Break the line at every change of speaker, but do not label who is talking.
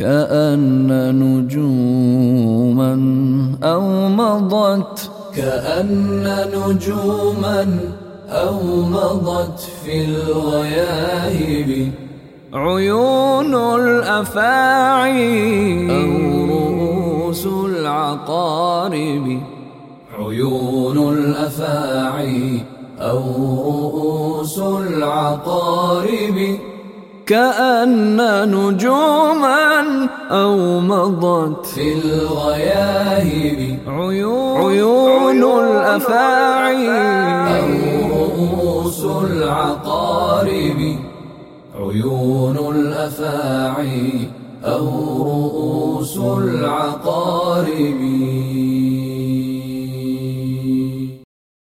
كأن نجوما أو مضت.
كأن نجوما أو مضت في الغياهب.
عيون الأفاعي.
أو رؤوس العقارب. عيون الأفاعي أو رؤوس العقارب.
كأن نجوما أو مضت
في الغياهب
عيون, عيون الأفاعي
أو رؤوس العقارب عيون الأفاعي أو رؤوس العقارب.